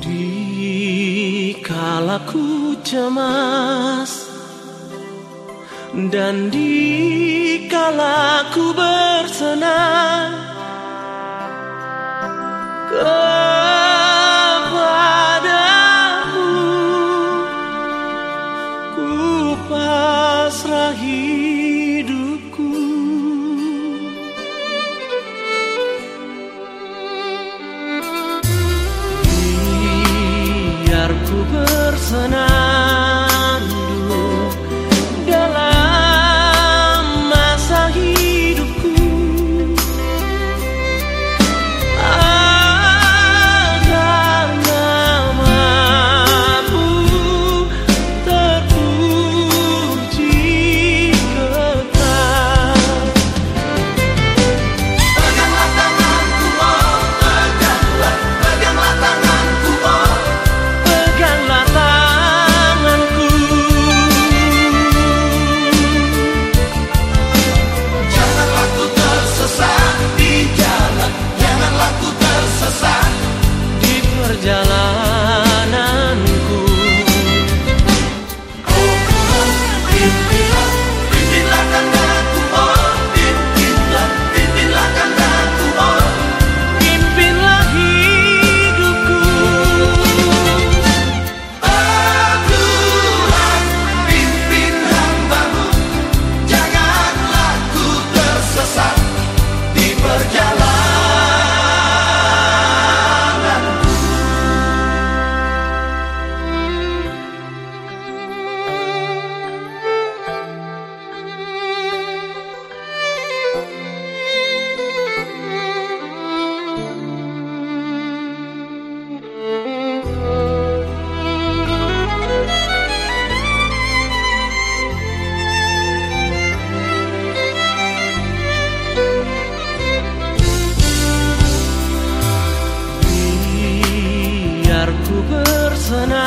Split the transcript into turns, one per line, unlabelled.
Di kalaku cemas dan di kalaku bersenang kepadamu ku pasrahi. bersenang. lá heaven